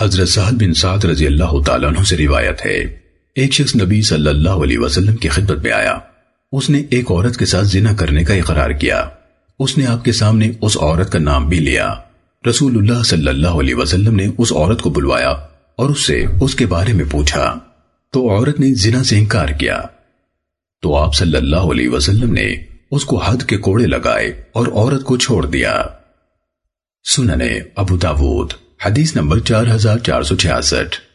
حضرت سہل بن سعد رضی اللہ تعالیٰ عنہ سے روایت ہے۔ ایک شخص نبی صلی اللہ علیہ وسلم کی خدمت میں آیا۔ اس نے ایک عورت کے ساتھ زنا کرنے کا اقرار کیا۔ اس نے آپ کے سامنے اس عورت کا نام بھی لیا۔ رسول اللہ صلی اللہ علیہ وسلم نے اس عورت کو بلوایا اور اس سے اس کے بارے میں پوچھا۔ تو عورت نے زنا سے انکار کیا۔ تو آپ صلی اللہ علیہ وسلم نے اس کو حد کے کوڑے لگائے اور عورت کو چھوڑ دیا۔ سننے ابو داود۔ حدیث نمبر چار ہزار چار سو چھیاسٹھ۔